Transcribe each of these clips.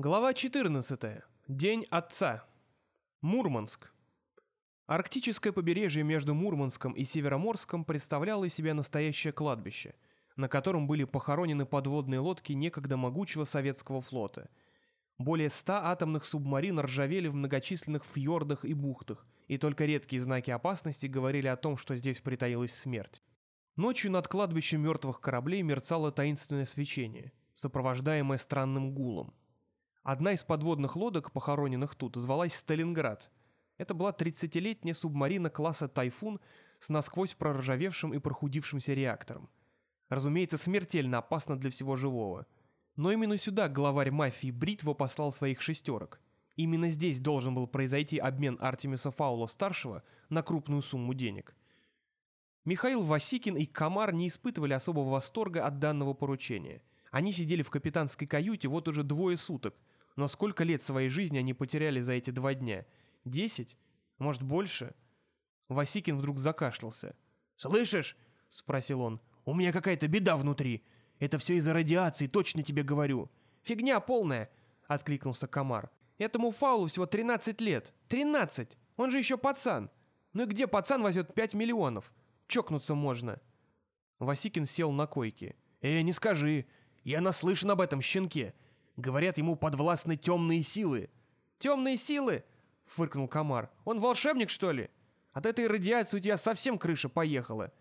Глава 14. День Отца. Мурманск. Арктическое побережье между Мурманском и Североморском представляло из себя настоящее кладбище, на котором были похоронены подводные лодки некогда могучего советского флота. Более ста атомных субмарин ржавели в многочисленных фьордах и бухтах, и только редкие знаки опасности говорили о том, что здесь притаилась смерть. Ночью над кладбищем мертвых кораблей мерцало таинственное свечение, сопровождаемое странным гулом. Одна из подводных лодок, похороненных тут, звалась «Сталинград». Это была 30-летняя субмарина класса «Тайфун» с насквозь проржавевшим и прохудившимся реактором. Разумеется, смертельно опасно для всего живого. Но именно сюда главарь мафии Бритва послал своих шестерок. Именно здесь должен был произойти обмен Артемиса Фаула-старшего на крупную сумму денег. Михаил Васикин и Камар не испытывали особого восторга от данного поручения. Они сидели в капитанской каюте вот уже двое суток – но сколько лет своей жизни они потеряли за эти два дня? Десять? Может, больше? Васикин вдруг закашлялся. «Слышишь?» — спросил он. «У меня какая-то беда внутри. Это все из-за радиации, точно тебе говорю». «Фигня полная!» — откликнулся Комар. «Этому фаулу всего 13 лет. 13! Он же еще пацан! Ну и где пацан возьмет 5 миллионов? Чокнуться можно!» Васикин сел на койке. «Э, не скажи. Я наслышан об этом щенке. Говорят, ему подвластны темные силы». «Темные силы?» — фыркнул Комар. «Он волшебник, что ли? От этой радиации у тебя совсем крыша поехала».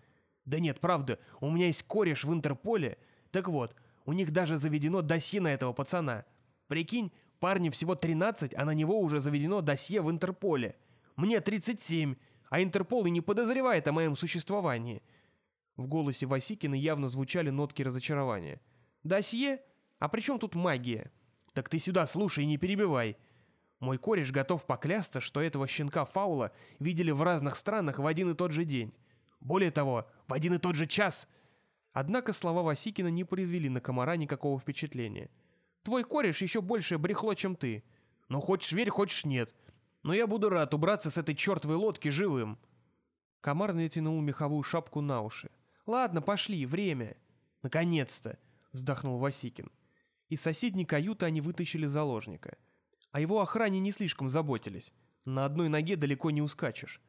«Да нет, правда, у меня есть кореш в Интерполе. Так вот, у них даже заведено досье на этого пацана. Прикинь, парню всего 13, а на него уже заведено досье в Интерполе. Мне 37, а Интерпол и не подозревает о моем существовании». В голосе Васикина явно звучали нотки разочарования. «Досье? А при чем тут магия? Так ты сюда слушай и не перебивай. Мой кореш готов поклясться, что этого щенка Фаула видели в разных странах в один и тот же день. Более того, в один и тот же час. Однако слова Васикина не произвели на комара никакого впечатления. Твой кореш еще больше брехло, чем ты. Ну, хочешь верь, хочешь нет. Но я буду рад убраться с этой чертовой лодки живым. Комар натянул меховую шапку на уши. «Ладно, пошли, время». «Наконец-то!» — вздохнул Васикин. Из соседней каюты они вытащили заложника. О его охране не слишком заботились. На одной ноге далеко не ускачешь.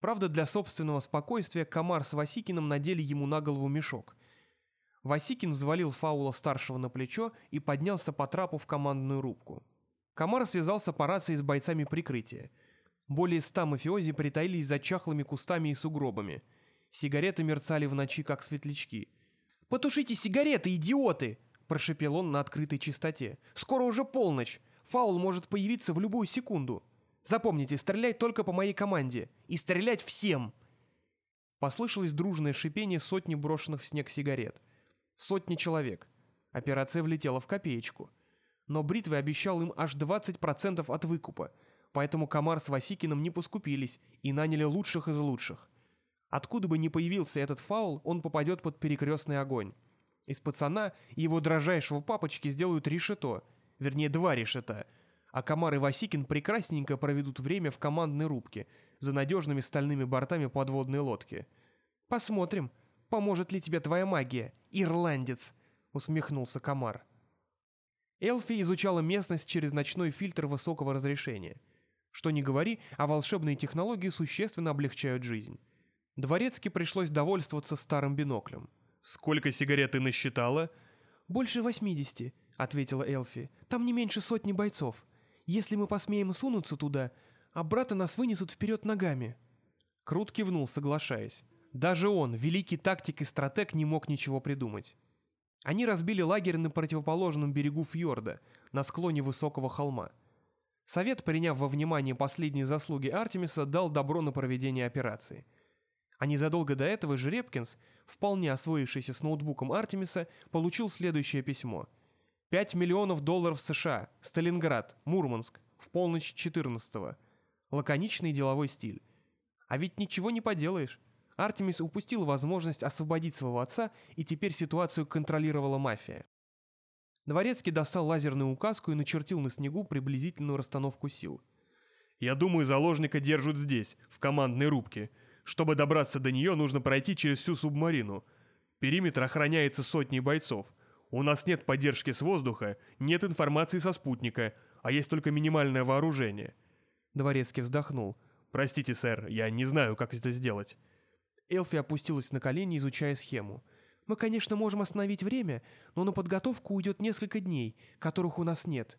Правда, для собственного спокойствия Комар с Васикиным надели ему на голову мешок. Васикин взвалил Фаула старшего на плечо и поднялся по трапу в командную рубку. Комар связался по рации с бойцами прикрытия. Более ста мафиози притаились за чахлыми кустами и сугробами. Сигареты мерцали в ночи, как светлячки. «Потушите сигареты, идиоты!» Прошипел он на открытой чистоте. «Скоро уже полночь. Фаул может появиться в любую секунду. Запомните, стрелять только по моей команде. И стрелять всем!» Послышалось дружное шипение сотни брошенных в снег сигарет. Сотни человек. Операция влетела в копеечку. Но Бритвы обещал им аж 20% от выкупа, поэтому Комар с Васикиным не поскупились и наняли лучших из лучших. Откуда бы ни появился этот фаул, он попадет под перекрестный огонь. Из пацана и его дрожайшего папочки сделают решето, вернее два решета, а Комар и Васикин прекрасненько проведут время в командной рубке за надежными стальными бортами подводной лодки. «Посмотрим, поможет ли тебе твоя магия, ирландец», — усмехнулся Комар. Элфи изучала местность через ночной фильтр высокого разрешения. Что ни говори, а волшебные технологии существенно облегчают жизнь. Дворецки пришлось довольствоваться старым биноклем. «Сколько сигарет ты насчитала?» «Больше восьмидесяти», — ответила Элфи. «Там не меньше сотни бойцов. Если мы посмеем сунуться туда, а брата нас вынесут вперед ногами». Крут кивнул, соглашаясь. Даже он, великий тактик и стратег, не мог ничего придумать. Они разбили лагерь на противоположном берегу фьорда, на склоне высокого холма. Совет, приняв во внимание последние заслуги Артемиса, дал добро на проведение операции — а незадолго до этого Жеребкинс, вполне освоившийся с ноутбуком Артемиса, получил следующее письмо. 5 миллионов долларов США, Сталинград, Мурманск, в полночь 14-го. Лаконичный деловой стиль. А ведь ничего не поделаешь. Артемис упустил возможность освободить своего отца, и теперь ситуацию контролировала мафия. Дворецкий достал лазерную указку и начертил на снегу приблизительную расстановку сил. «Я думаю, заложника держат здесь, в командной рубке», чтобы добраться до нее, нужно пройти через всю субмарину. Периметр охраняется сотней бойцов. У нас нет поддержки с воздуха, нет информации со спутника, а есть только минимальное вооружение». Дворецкий вздохнул. «Простите, сэр, я не знаю, как это сделать». Элфи опустилась на колени, изучая схему. «Мы, конечно, можем остановить время, но на подготовку уйдет несколько дней, которых у нас нет.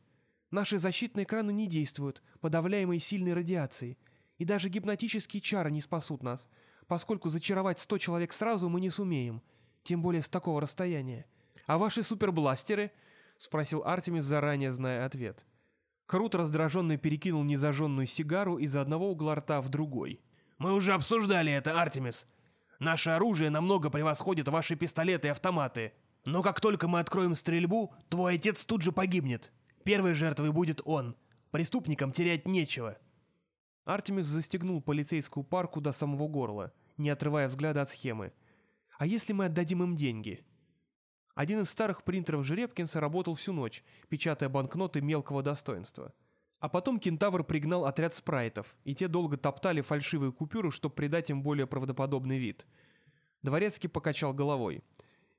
Наши защитные экраны не действуют, подавляемые сильной радиацией. И даже гипнотические чары не спасут нас, поскольку зачаровать сто человек сразу мы не сумеем, тем более с такого расстояния. А ваши супербластеры?» — спросил Артемис, заранее зная ответ. Крут раздраженно перекинул незажженную сигару из одного угла рта в другой. «Мы уже обсуждали это, Артемис. Наше оружие намного превосходит ваши пистолеты и автоматы. Но как только мы откроем стрельбу, твой отец тут же погибнет. Первой жертвой будет он. Преступникам терять нечего». Артемис застегнул полицейскую парку до самого горла, не отрывая взгляда от схемы. «А если мы отдадим им деньги?» Один из старых принтеров Жеребкинса работал всю ночь, печатая банкноты мелкого достоинства. А потом кентавр пригнал отряд спрайтов, и те долго топтали фальшивые купюры, чтобы придать им более правдоподобный вид. Дворецкий покачал головой.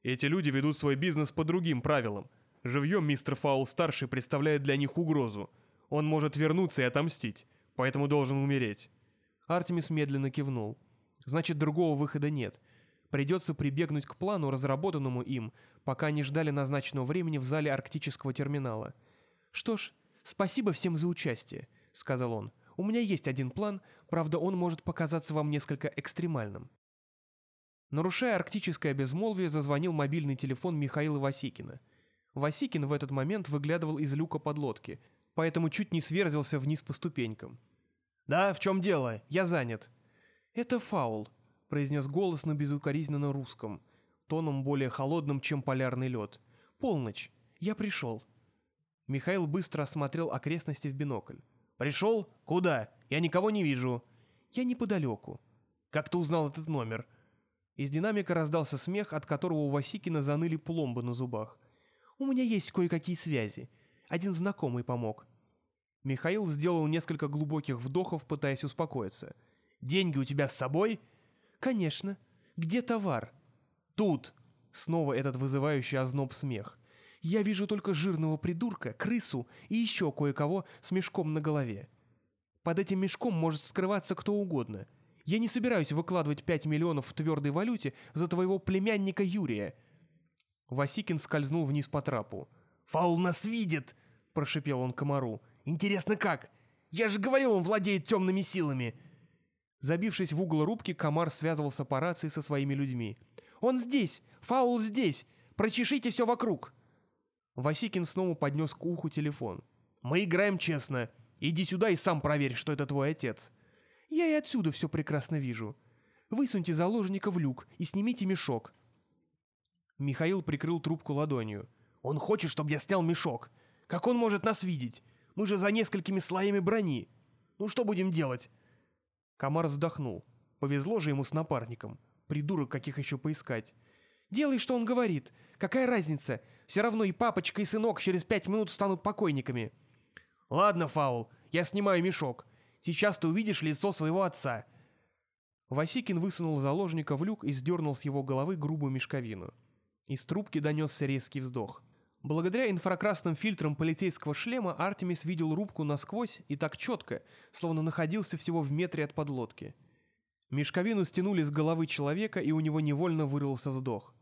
«Эти люди ведут свой бизнес по другим правилам. Живьем мистер Фаул-старший представляет для них угрозу. Он может вернуться и отомстить, поэтому должен умереть». Артемис медленно кивнул. «Значит, другого выхода нет. Придется прибегнуть к плану, разработанному им, пока они ждали назначенного времени в зале арктического терминала. «Что ж, спасибо всем за участие», — сказал он. «У меня есть один план, правда, он может показаться вам несколько экстремальным». Нарушая арктическое безмолвие, зазвонил мобильный телефон Михаила Васикина. Васикин в этот момент выглядывал из люка подлодки, поэтому чуть не сверзился вниз по ступенькам. «Да, в чем дело? Я занят». «Это фаул», — произнес голос на безукоризненно русском тоном более холодным, чем полярный лед. «Полночь. Я пришел». Михаил быстро осмотрел окрестности в бинокль. «Пришел? Куда? Я никого не вижу». «Я неподалеку». «Как ты узнал этот номер?» Из динамика раздался смех, от которого у Васикина заныли пломбы на зубах. «У меня есть кое-какие связи. Один знакомый помог». Михаил сделал несколько глубоких вдохов, пытаясь успокоиться. «Деньги у тебя с собой?» «Конечно. Где товар?» Тут!» Снова этот вызывающий озноб смех. «Я вижу только жирного придурка, крысу и еще кое-кого с мешком на голове. Под этим мешком может скрываться кто угодно. Я не собираюсь выкладывать 5 миллионов в твердой валюте за твоего племянника Юрия». Васикин скользнул вниз по трапу. «Фаул нас видит!» – прошипел он комару. «Интересно как? Я же говорил, он владеет темными силами!» Забившись в угол рубки, комар связывался по рации со своими людьми – он здесь! Фаул здесь! Прочешите все вокруг!» Васикин снова поднес к уху телефон. «Мы играем честно. Иди сюда и сам проверь, что это твой отец». «Я и отсюда все прекрасно вижу. Высуньте заложника в люк и снимите мешок». Михаил прикрыл трубку ладонью. «Он хочет, чтобы я снял мешок. Как он может нас видеть? Мы же за несколькими слоями брони. Ну что будем делать?» Комар вздохнул. Повезло же ему с напарником. Придурок, каких еще поискать. Делай, что он говорит. Какая разница? Все равно и папочка, и сынок через пять минут станут покойниками. Ладно, Фаул, я снимаю мешок. Сейчас ты увидишь лицо своего отца. Васикин высунул заложника в люк и сдернул с его головы грубую мешковину. Из трубки донесся резкий вздох. Благодаря инфракрасным фильтрам полицейского шлема Артемис видел рубку насквозь и так четко, словно находился всего в метре от подлодки. Мешковину стянули с головы человека, и у него невольно вырвался вздох.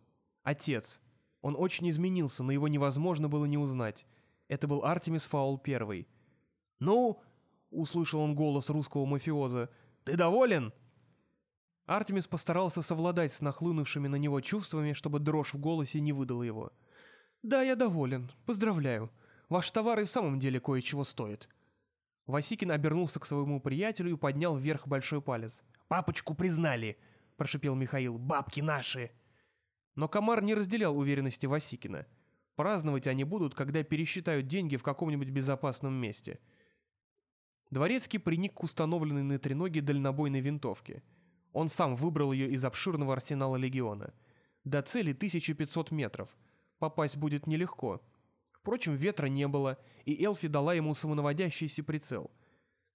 Отец. Он очень изменился, но его невозможно было не узнать. Это был Артемис Фаул Первый. «Ну?» — услышал он голос русского мафиоза. «Ты доволен?» Артемис постарался совладать с нахлынувшими на него чувствами, чтобы дрожь в голосе не выдала его. «Да, я доволен. Поздравляю. Ваш товар и в самом деле кое-чего стоит». Васикин обернулся к своему приятелю и поднял вверх большой палец. Папочку признали!» – прошипел Михаил. «Бабки наши!» Но Комар не разделял уверенности Васикина. Праздновать они будут, когда пересчитают деньги в каком-нибудь безопасном месте. Дворецкий приник к установленной на треноге дальнобойной винтовке. Он сам выбрал ее из обширного арсенала легиона. До цели 1500 метров. Попасть будет нелегко. Впрочем, ветра не было, и Элфи дала ему самонаводящийся прицел –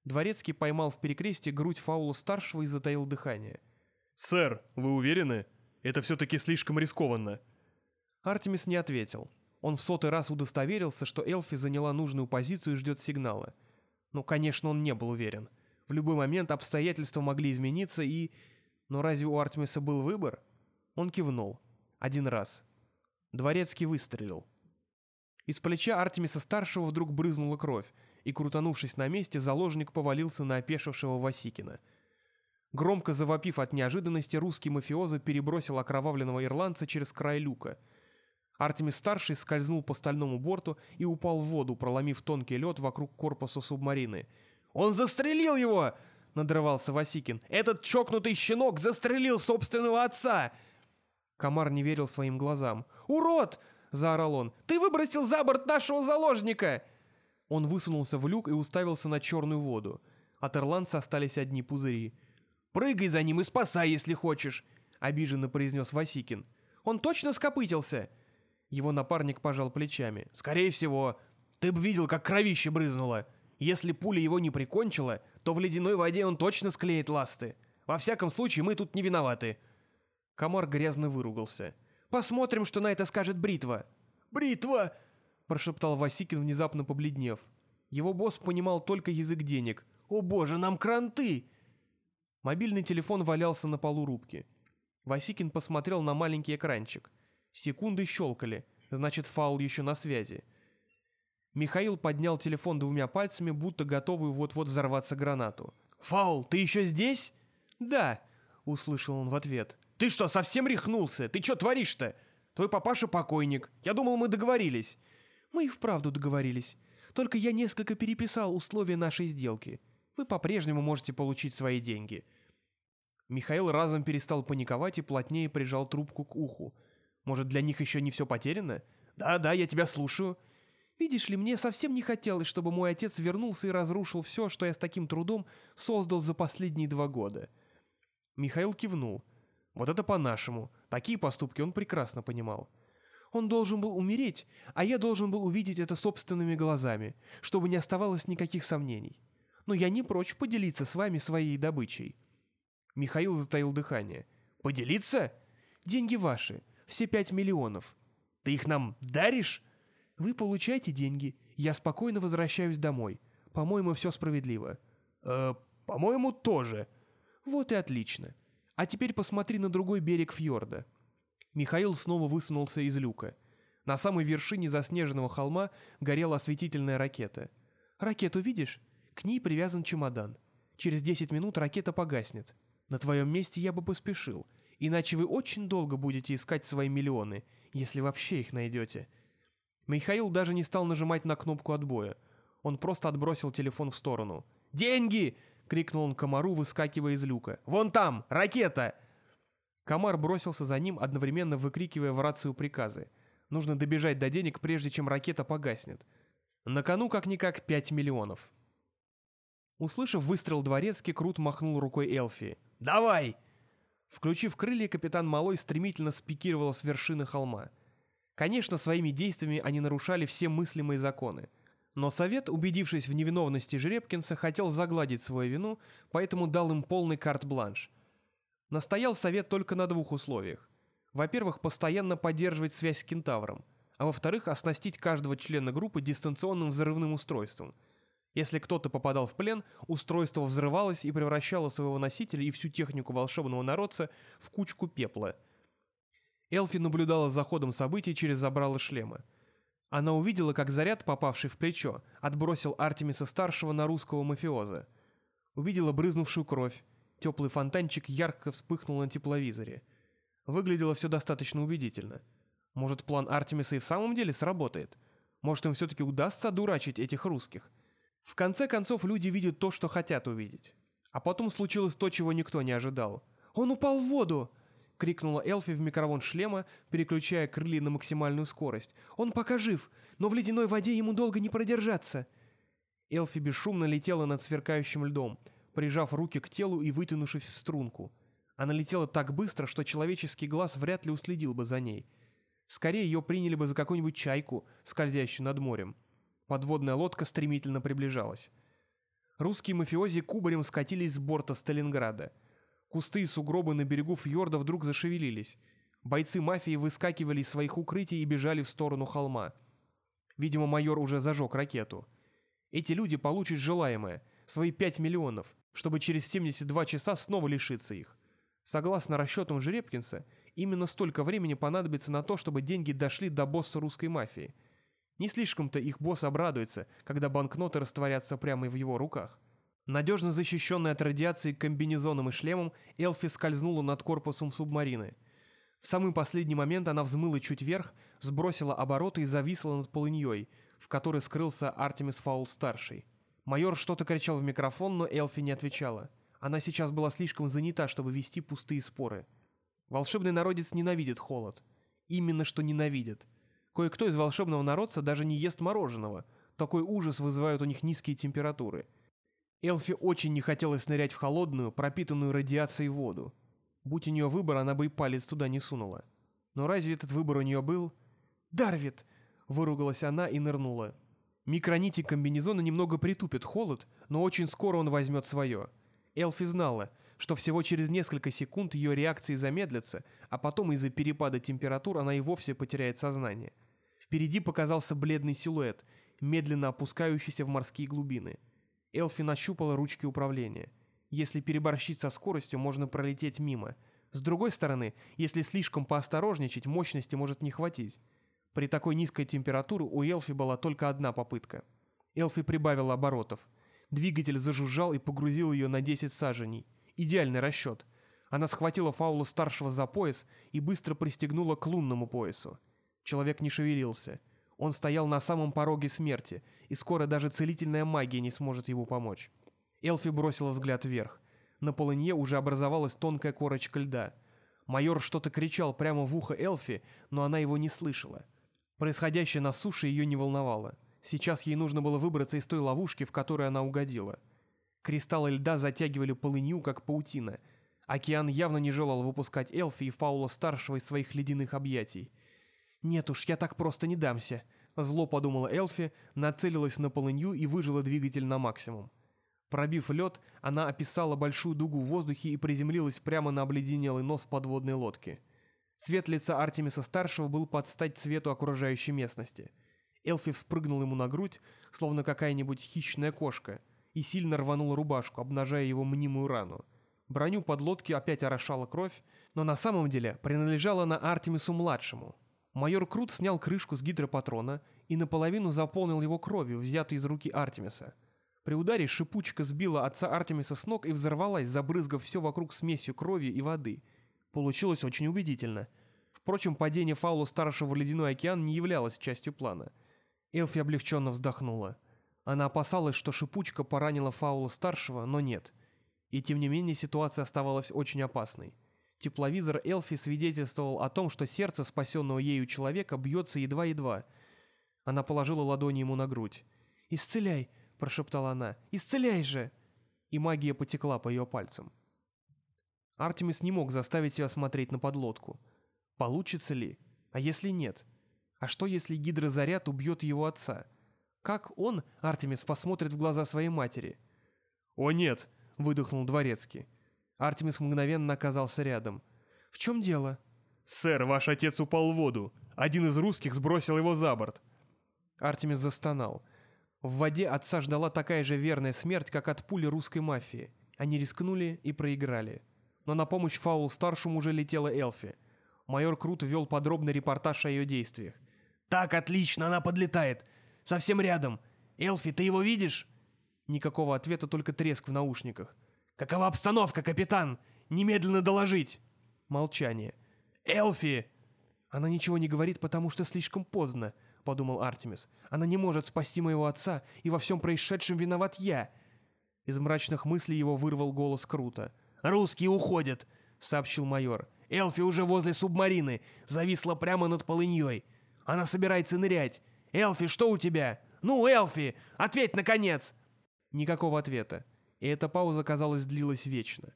Дворецкий поймал в перекрестие грудь Фаула-старшего и затаил дыхание. «Сэр, вы уверены? Это все-таки слишком рискованно». Артемис не ответил. Он в сотый раз удостоверился, что Элфи заняла нужную позицию и ждет сигнала. Ну, конечно, он не был уверен. В любой момент обстоятельства могли измениться и... Но разве у Артемиса был выбор? Он кивнул. Один раз. Дворецкий выстрелил. Из плеча Артемиса-старшего вдруг брызнула кровь, и, крутанувшись на месте, заложник повалился на опешившего Васикина. Громко завопив от неожиданности, русский мафиоза перебросил окровавленного ирландца через край люка. Артемис-старший скользнул по стальному борту и упал в воду, проломив тонкий лед вокруг корпуса субмарины. «Он застрелил его!» — надрывался Васикин. «Этот чокнутый щенок застрелил собственного отца!» Комар не верил своим глазам. «Урод!» — заорал он. «Ты выбросил за борт нашего заложника!» Он высунулся в люк и уставился на черную воду. От ирландца остались одни пузыри. «Прыгай за ним и спасай, если хочешь!» — обиженно произнес Васикин. «Он точно скопытился?» Его напарник пожал плечами. «Скорее всего. Ты бы видел, как кровище брызнуло. Если пуля его не прикончила, то в ледяной воде он точно склеит ласты. Во всяком случае, мы тут не виноваты». Комар грязно выругался. «Посмотрим, что на это скажет Бритва». «Бритва!» – прошептал Васикин, внезапно побледнев. Его босс понимал только язык денег. «О боже, нам кранты!» Мобильный телефон валялся на полу рубки. Васикин посмотрел на маленький экранчик. Секунды щелкали, значит, фаул еще на связи. Михаил поднял телефон двумя пальцами, будто готовый вот-вот взорваться гранату. «Фаул, ты еще здесь?» «Да», — услышал он в ответ. «Ты что, совсем рехнулся? Ты что творишь-то? Твой папаша покойник. Я думал, мы договорились». «Мы и вправду договорились. Только я несколько переписал условия нашей сделки. Вы по-прежнему можете получить свои деньги». Михаил разом перестал паниковать и плотнее прижал трубку к уху. «Может, для них еще не все потеряно?» «Да-да, я тебя слушаю». «Видишь ли, мне совсем не хотелось, чтобы мой отец вернулся и разрушил все, что я с таким трудом создал за последние два года». Михаил кивнул. Вот это по-нашему. Такие поступки он прекрасно понимал. Он должен был умереть, а я должен был увидеть это собственными глазами, чтобы не оставалось никаких сомнений. Но я не прочь поделиться с вами своей добычей». Михаил затаил дыхание. «Поделиться? Деньги ваши. Все пять миллионов. Ты их нам даришь?» «Вы получаете деньги. Я спокойно возвращаюсь домой. По-моему, все справедливо». «Э, по-моему, тоже». «Вот и отлично. А теперь посмотри на другой берег фьорда». Михаил снова высунулся из люка. На самой вершине заснеженного холма горела осветительная ракета. «Ракету видишь? К ней привязан чемодан. Через 10 минут ракета погаснет. На твоем месте я бы поспешил, иначе вы очень долго будете искать свои миллионы, если вообще их найдете». Михаил даже не стал нажимать на кнопку отбоя. Он просто отбросил телефон в сторону. «Деньги!» — крикнул он комару, выскакивая из люка. «Вон там! Ракета!» Комар бросился за ним, одновременно выкрикивая в рацию приказы. Нужно добежать до денег, прежде чем ракета погаснет. На кону как-никак 5 миллионов. Услышав выстрел дворецкий, Крут махнул рукой Элфи. «Давай!» Включив крылья, капитан Малой стремительно спикировал с вершины холма. Конечно, своими действиями они нарушали все мыслимые законы. Но совет, убедившись в невиновности Жеребкинса, хотел загладить свою вину, поэтому дал им полный карт-бланш. Настоял совет только на двух условиях. Во-первых, постоянно поддерживать связь с кентавром, а во-вторых, оснастить каждого члена группы дистанционным взрывным устройством. Если кто-то попадал в плен, устройство взрывалось и превращало своего носителя и всю технику волшебного народца в кучку пепла. Элфи наблюдала за ходом событий через забрало шлема. Она увидела, как заряд, попавший в плечо, отбросил Артемиса-старшего на русского мафиоза. Увидела брызнувшую кровь. Теплый фонтанчик ярко вспыхнул на тепловизоре. Выглядело все достаточно убедительно. Может, план Артемиса и в самом деле сработает? Может, им все-таки удастся одурачить этих русских? В конце концов, люди видят то, что хотят увидеть. А потом случилось то, чего никто не ожидал. «Он упал в воду!» — крикнула Элфи в микрофон шлема, переключая крылья на максимальную скорость. «Он пока жив, но в ледяной воде ему долго не продержаться!» Элфи бесшумно летела над сверкающим льдом, прижав руки к телу и вытянувшись в струнку. Она летела так быстро, что человеческий глаз вряд ли уследил бы за ней. Скорее ее приняли бы за какую-нибудь чайку, скользящую над морем. Подводная лодка стремительно приближалась. Русские мафиози кубарем скатились с борта Сталинграда — Кусты и сугробы на берегу фьорда вдруг зашевелились. Бойцы мафии выскакивали из своих укрытий и бежали в сторону холма. Видимо, майор уже зажег ракету. Эти люди получат желаемое, свои 5 миллионов, чтобы через 72 часа снова лишиться их. Согласно расчетам Жеребкинса, именно столько времени понадобится на то, чтобы деньги дошли до босса русской мафии. Не слишком-то их босс обрадуется, когда банкноты растворятся прямо в его руках. Надежно защищенный от радиации комбинезоном и шлемом, Элфи скользнула над корпусом субмарины. В самый последний момент она взмыла чуть вверх, сбросила обороты и зависла над полыньей, в которой скрылся Артемис Фаул-старший. Майор что-то кричал в микрофон, но Элфи не отвечала. Она сейчас была слишком занята, чтобы вести пустые споры. Волшебный народец ненавидит холод. Именно что ненавидит. Кое-кто из волшебного народца даже не ест мороженого. Такой ужас вызывают у них низкие температуры. Элфи очень не хотелось нырять в холодную, пропитанную радиацией воду. Будь у нее выбор, она бы и палец туда не сунула. Но разве этот выбор у нее был? «Дарвит!» — выругалась она и нырнула. Микронити комбинезона немного притупит холод, но очень скоро он возьмет свое. Элфи знала, что всего через несколько секунд ее реакции замедлятся, а потом из-за перепада температур она и вовсе потеряет сознание. Впереди показался бледный силуэт, медленно опускающийся в морские глубины — Элфи нащупала ручки управления. Если переборщить со скоростью, можно пролететь мимо. С другой стороны, если слишком поосторожничать, мощности может не хватить. При такой низкой температуре у Элфи была только одна попытка. Элфи прибавила оборотов. Двигатель зажужжал и погрузил ее на 10 саженей. Идеальный расчет. Она схватила фаула старшего за пояс и быстро пристегнула к лунному поясу. Человек не шевелился. Он стоял на самом пороге смерти, и скоро даже целительная магия не сможет ему помочь. Элфи бросила взгляд вверх. На полынье уже образовалась тонкая корочка льда. Майор что-то кричал прямо в ухо Элфи, но она его не слышала. Происходящее на суше ее не волновало. Сейчас ей нужно было выбраться из той ловушки, в которую она угодила. Кристаллы льда затягивали полынью, как паутина. Океан явно не желал выпускать Элфи и Фаула-старшего из своих ледяных объятий. «Нет уж, я так просто не дамся», — зло подумала Элфи, нацелилась на полынью и выжила двигатель на максимум. Пробив лед, она описала большую дугу в воздухе и приземлилась прямо на обледенелый нос подводной лодки. Цвет лица Артемиса-старшего был под стать цвету окружающей местности. Элфи вспрыгнул ему на грудь, словно какая-нибудь хищная кошка, и сильно рванула рубашку, обнажая его мнимую рану. Броню подлодки опять орошала кровь, но на самом деле принадлежала на Артемису-младшему — Майор Крут снял крышку с гидропатрона и наполовину заполнил его кровью, взятой из руки Артемиса. При ударе шипучка сбила отца Артемиса с ног и взорвалась, забрызгав все вокруг смесью крови и воды. Получилось очень убедительно. Впрочем, падение фаула старшего в ледяной океан не являлось частью плана. Элфи облегченно вздохнула. Она опасалась, что шипучка поранила фаула старшего, но нет. И тем не менее ситуация оставалась очень опасной. Тепловизор Элфи свидетельствовал о том, что сердце спасенного ею человека бьется едва-едва. Она положила ладони ему на грудь. «Исцеляй!» – прошептала она. «Исцеляй же!» И магия потекла по ее пальцам. Артемис не мог заставить себя смотреть на подлодку. Получится ли? А если нет? А что, если гидрозаряд убьет его отца? Как он, Артемис, посмотрит в глаза своей матери? «О нет!» – выдохнул Дворецкий. Артемис мгновенно оказался рядом. «В чем дело?» «Сэр, ваш отец упал в воду. Один из русских сбросил его за борт». Артемис застонал. В воде отца ждала такая же верная смерть, как от пули русской мафии. Они рискнули и проиграли. Но на помощь Фаул-старшему уже летела Элфи. Майор Крут вел подробный репортаж о ее действиях. «Так, отлично, она подлетает! Совсем рядом! Элфи, ты его видишь?» Никакого ответа, только треск в наушниках. «Какова обстановка, капитан? Немедленно доложить!» Молчание. «Элфи!» «Она ничего не говорит, потому что слишком поздно», — подумал Артемис. «Она не может спасти моего отца, и во всем происшедшем виноват я!» Из мрачных мыслей его вырвал голос Круто. «Русские уходят!» — сообщил майор. «Элфи уже возле субмарины, зависла прямо над полыньей. Она собирается нырять. Элфи, что у тебя? Ну, Элфи, ответь, наконец!» Никакого ответа и эта пауза, казалось, длилась вечно.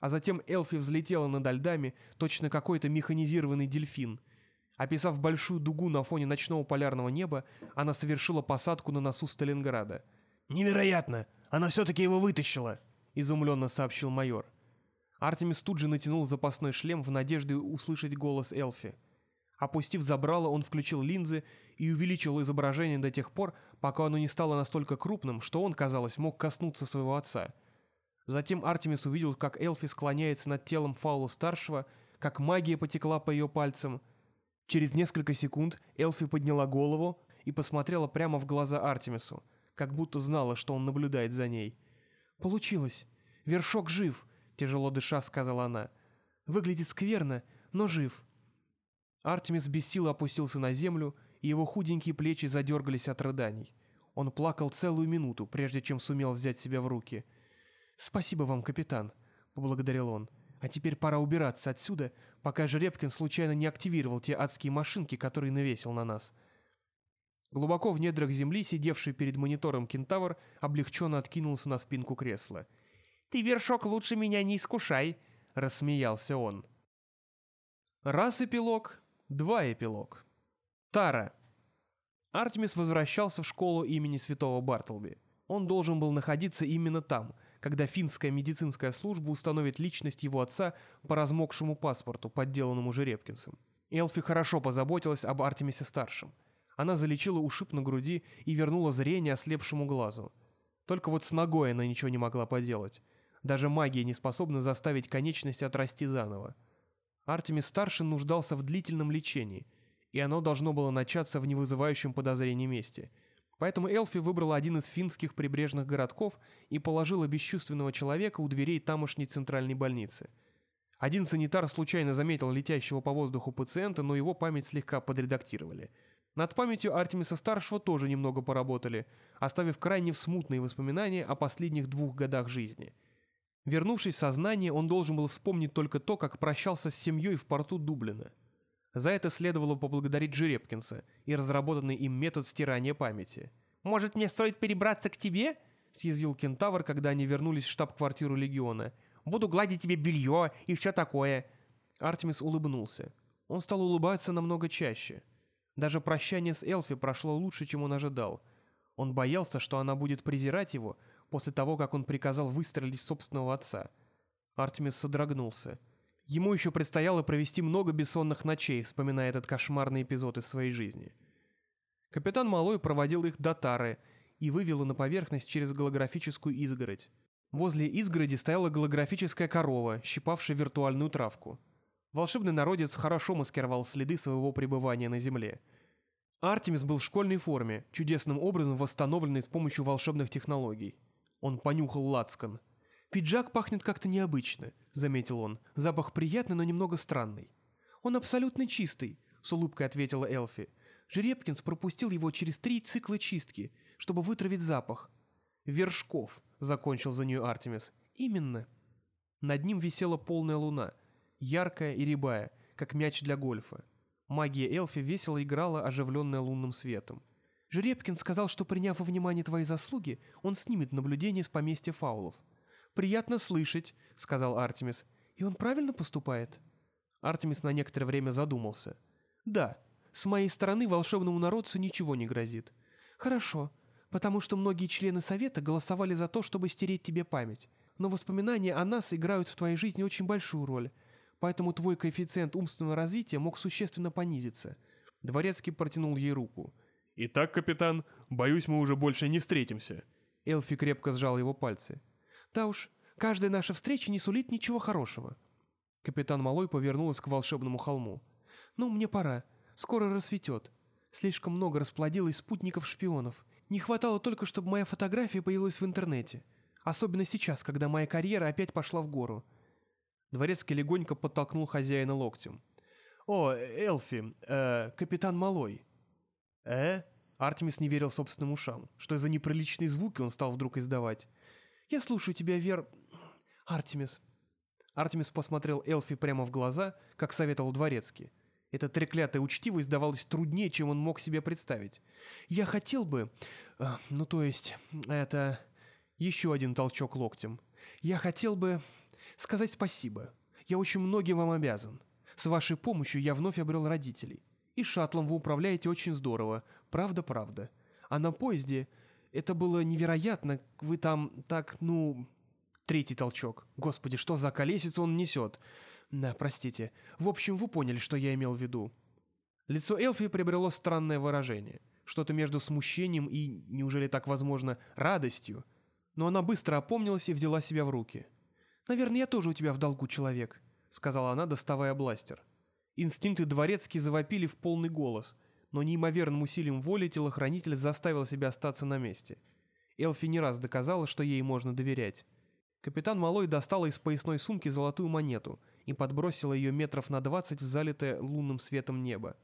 А затем Элфи взлетела над льдами, точно какой-то механизированный дельфин. Описав большую дугу на фоне ночного полярного неба, она совершила посадку на носу Сталинграда. «Невероятно! Она все-таки его вытащила!» — изумленно сообщил майор. Артемис тут же натянул запасной шлем в надежде услышать голос Элфи. Опустив забрало, он включил линзы и увеличил изображение до тех пор, пока оно не стало настолько крупным, что он, казалось, мог коснуться своего отца. Затем Артемис увидел, как Элфи склоняется над телом Фаула-старшего, как магия потекла по ее пальцам. Через несколько секунд Элфи подняла голову и посмотрела прямо в глаза Артемису, как будто знала, что он наблюдает за ней. «Получилось. Вершок жив», — тяжело дыша сказала она. «Выглядит скверно, но жив». Артемис без силы опустился на землю, и его худенькие плечи задергались от рыданий. Он плакал целую минуту, прежде чем сумел взять себя в руки. «Спасибо вам, капитан», — поблагодарил он. «А теперь пора убираться отсюда, пока Жеребкин случайно не активировал те адские машинки, которые навесил на нас». Глубоко в недрах земли, сидевший перед монитором кентавр, облегченно откинулся на спинку кресла. «Ты, вершок, лучше меня не искушай», — рассмеялся он. Раз эпилог, Два эпилог. Тара. Артемис возвращался в школу имени святого Бартлби. Он должен был находиться именно там, когда финская медицинская служба установит личность его отца по размокшему паспорту, подделанному Жеребкинсом. Элфи хорошо позаботилась об Артемисе-старшем. Она залечила ушиб на груди и вернула зрение ослепшему глазу. Только вот с ногой она ничего не могла поделать. Даже магия не способна заставить конечность отрасти заново. Артемис-старший нуждался в длительном лечении, и оно должно было начаться в невызывающем подозрении месте. Поэтому Элфи выбрала один из финских прибрежных городков и положила бесчувственного человека у дверей тамошней центральной больницы. Один санитар случайно заметил летящего по воздуху пациента, но его память слегка подредактировали. Над памятью Артемиса-старшего тоже немного поработали, оставив крайне смутные воспоминания о последних двух годах жизни – Вернувшись в сознание, он должен был вспомнить только то, как прощался с семьей в порту Дублина. За это следовало поблагодарить Жеребкинса и разработанный им метод стирания памяти. «Может, мне стоит перебраться к тебе?» — съязвил кентавр, когда они вернулись в штаб-квартиру Легиона. «Буду гладить тебе белье и все такое». Артемис улыбнулся. Он стал улыбаться намного чаще. Даже прощание с Элфи прошло лучше, чем он ожидал. Он боялся, что она будет презирать его, после того, как он приказал выстрелить собственного отца. Артемис содрогнулся. Ему еще предстояло провести много бессонных ночей, вспоминая этот кошмарный эпизод из своей жизни. Капитан Малой проводил их до Тары и вывел на поверхность через голографическую изгородь. Возле изгороди стояла голографическая корова, щипавшая виртуальную травку. Волшебный народец хорошо маскировал следы своего пребывания на Земле. Артемис был в школьной форме, чудесным образом восстановленной с помощью волшебных технологий. Он понюхал лацкан. «Пиджак пахнет как-то необычно», — заметил он. «Запах приятный, но немного странный». «Он абсолютно чистый», — с улыбкой ответила Элфи. «Жеребкинс пропустил его через три цикла чистки, чтобы вытравить запах». «Вершков», — закончил за нее Артемис. «Именно». Над ним висела полная луна, яркая и рябая, как мяч для гольфа. Магия Элфи весело играла, оживленная лунным светом. Жеребкин сказал, что, приняв во внимание твои заслуги, он снимет наблюдение с поместья фаулов. «Приятно слышать», — сказал Артемис. «И он правильно поступает?» Артемис на некоторое время задумался. «Да, с моей стороны волшебному народцу ничего не грозит». «Хорошо, потому что многие члены Совета голосовали за то, чтобы стереть тебе память. Но воспоминания о нас играют в твоей жизни очень большую роль, поэтому твой коэффициент умственного развития мог существенно понизиться». Дворецкий протянул ей руку. «Итак, капитан, боюсь, мы уже больше не встретимся». Элфи крепко сжал его пальцы. «Да уж, каждая наша встреча не сулит ничего хорошего». Капитан Малой повернулась к волшебному холму. «Ну, мне пора. Скоро рассветет. Слишком много расплодилось спутников-шпионов. Не хватало только, чтобы моя фотография появилась в интернете. Особенно сейчас, когда моя карьера опять пошла в гору». Дворецкий легонько подтолкнул хозяина локтем. «О, Элфи, э, капитан Малой». «Э?» Артемис не верил собственным ушам. Что за неприличные звуки он стал вдруг издавать? «Я слушаю тебя, Вер... Артемис». Артемис посмотрел Элфи прямо в глаза, как советовал Дворецкий. Эта треклятая учтивость давалась труднее, чем он мог себе представить. «Я хотел бы... Э, ну, то есть... Это... Еще один толчок локтем. Я хотел бы... Сказать спасибо. Я очень многим вам обязан. С вашей помощью я вновь обрел родителей. И шаттлом вы управляете очень здорово. Правда-правда. А на поезде... Это было невероятно. Вы там так, ну... Третий толчок. Господи, что за колесицу он несет? Да, простите. В общем, вы поняли, что я имел в виду. Лицо Элфи приобрело странное выражение. Что-то между смущением и, неужели так возможно, радостью. Но она быстро опомнилась и взяла себя в руки. «Наверное, я тоже у тебя в долгу, человек», — сказала она, доставая бластер. Инстинкты дворецки завопили в полный голос, но неимоверным усилием воли телохранитель заставил себя остаться на месте. Элфи не раз доказала, что ей можно доверять. Капитан Малой достала из поясной сумки золотую монету и подбросила ее метров на двадцать в залитое лунным светом небо.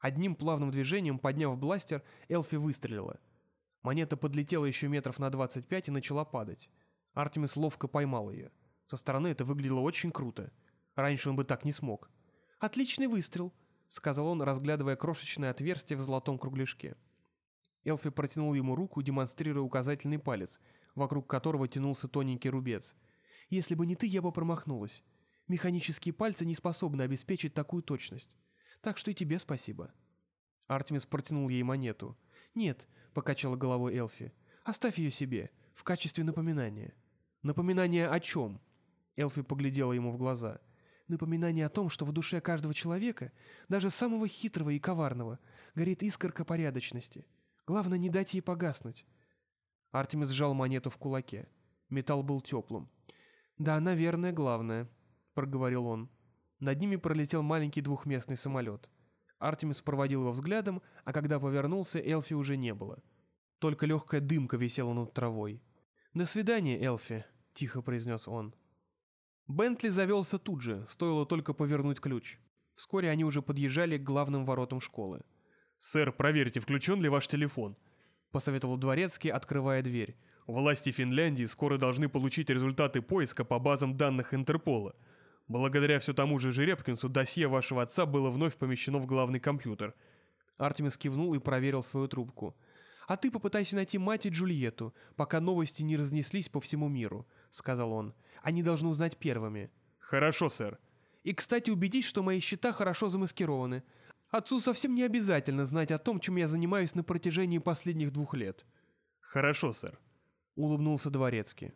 Одним плавным движением, подняв бластер, Элфи выстрелила. Монета подлетела еще метров на двадцать пять и начала падать. Артемис ловко поймал ее. Со стороны это выглядело очень круто. Раньше он бы так не смог. «Отличный выстрел», — сказал он, разглядывая крошечное отверстие в золотом кругляшке. Элфи протянул ему руку, демонстрируя указательный палец, вокруг которого тянулся тоненький рубец. «Если бы не ты, я бы промахнулась. Механические пальцы не способны обеспечить такую точность. Так что и тебе спасибо». Артемис протянул ей монету. «Нет», — покачала головой Элфи, — «оставь ее себе, в качестве напоминания». «Напоминание о чем?» Элфи поглядела ему в глаза. «Напоминание о том, что в душе каждого человека, даже самого хитрого и коварного, горит искорка порядочности. Главное, не дать ей погаснуть. Артемис сжал монету в кулаке. Металл был теплым. «Да, наверное, главное», — проговорил он. Над ними пролетел маленький двухместный самолет. Артемис проводил его взглядом, а когда повернулся, Элфи уже не было. Только легкая дымка висела над травой. «До свидания, Элфи», — тихо произнес он. Бентли завелся тут же, стоило только повернуть ключ. Вскоре они уже подъезжали к главным воротам школы. «Сэр, проверьте, включен ли ваш телефон», посоветовал Дворецкий, открывая дверь. Власти Финляндии скоро должны получить результаты поиска по базам данных Интерпола. Благодаря все тому же Жеребкинсу досье вашего отца было вновь помещено в главный компьютер. Артемис кивнул и проверил свою трубку. «А ты попытайся найти мать и Джульетту, пока новости не разнеслись по всему миру», — сказал он. «Они должны узнать первыми». «Хорошо, сэр». «И, кстати, убедись, что мои счета хорошо замаскированы. Отцу совсем не обязательно знать о том, чем я занимаюсь на протяжении последних двух лет». «Хорошо, сэр», — улыбнулся Дворецкий.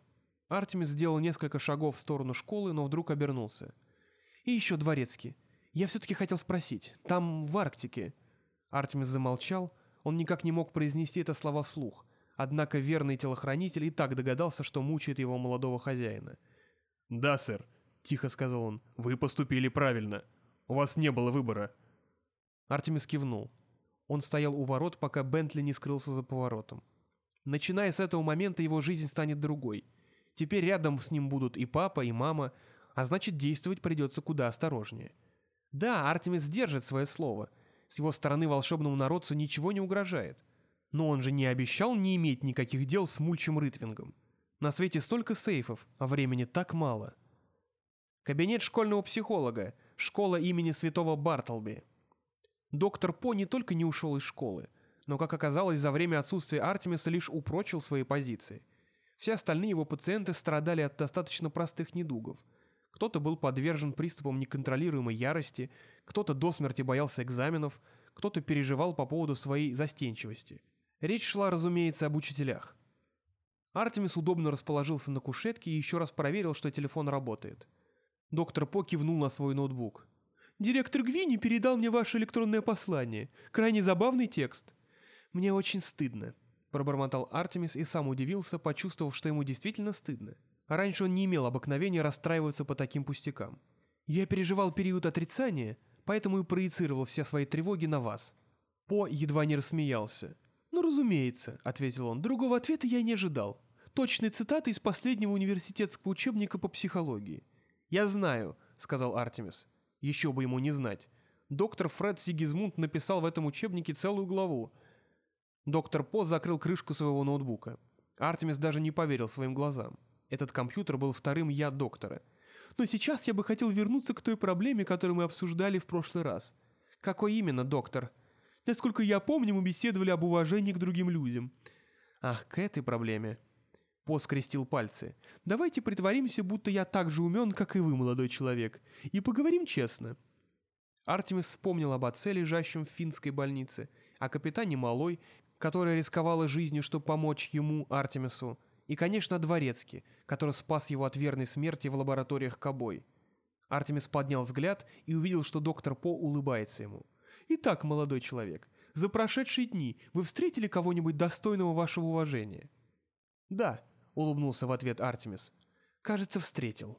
Артемис сделал несколько шагов в сторону школы, но вдруг обернулся. «И еще, Дворецкий, я все-таки хотел спросить, там, в Арктике...» Артемис замолчал, он никак не мог произнести это слова вслух, однако верный телохранитель и так догадался, что мучает его молодого хозяина. «Да, сэр», — тихо сказал он, — «вы поступили правильно. У вас не было выбора. Артемис кивнул. Он стоял у ворот, пока Бентли не скрылся за поворотом. Начиная с этого момента его жизнь станет другой. Теперь рядом с ним будут и папа, и мама, а значит действовать придется куда осторожнее. Да, Артемис держит свое слово. С его стороны волшебному народцу ничего не угрожает. Но он же не обещал не иметь никаких дел с Мульчем Рытвингом. На свете столько сейфов, а времени так мало. Кабинет школьного психолога, школа имени святого Бартлби. Доктор По не только не ушел из школы, но, как оказалось, за время отсутствия Артемиса лишь упрочил свои позиции. Все остальные его пациенты страдали от достаточно простых недугов. Кто-то был подвержен приступам неконтролируемой ярости, кто-то до смерти боялся экзаменов, кто-то переживал по поводу своей застенчивости. Речь шла, разумеется, об учителях. Артемис удобно расположился на кушетке и еще раз проверил, что телефон работает. Доктор По кивнул на свой ноутбук. Директор Гвини передал мне ваше электронное послание. Крайне забавный текст. Мне очень стыдно, пробормотал Артемис и сам удивился, почувствовав, что ему действительно стыдно. А раньше он не имел обыкновения расстраиваться по таким пустякам. Я переживал период отрицания, поэтому и проецировал все свои тревоги на вас. По едва не рассмеялся. «Ну, разумеется», — ответил он, — «другого ответа я не ожидал. Точные цитаты из последнего университетского учебника по психологии». «Я знаю», — сказал Артемис. Еще бы ему не знать. Доктор Фред Сигизмунд написал в этом учебнике целую главу. Доктор По закрыл крышку своего ноутбука. Артемис даже не поверил своим глазам. Этот компьютер был вторым «я» доктора. Но сейчас я бы хотел вернуться к той проблеме, которую мы обсуждали в прошлый раз. Какой именно, доктор? Насколько я помню, мы беседовали об уважении к другим людям. Ах, к этой проблеме. По скрестил пальцы. «Давайте притворимся, будто я так же умен, как и вы, молодой человек, и поговорим честно». Артемис вспомнил об отце, лежащем в финской больнице, о капитане Малой, которая рисковала жизнью, чтобы помочь ему, Артемису, И, конечно, Дворецкий, который спас его от верной смерти в лабораториях Кобой. Артемис поднял взгляд и увидел, что доктор По улыбается ему. «Итак, молодой человек, за прошедшие дни вы встретили кого-нибудь достойного вашего уважения?» «Да», — улыбнулся в ответ Артемис. «Кажется, встретил».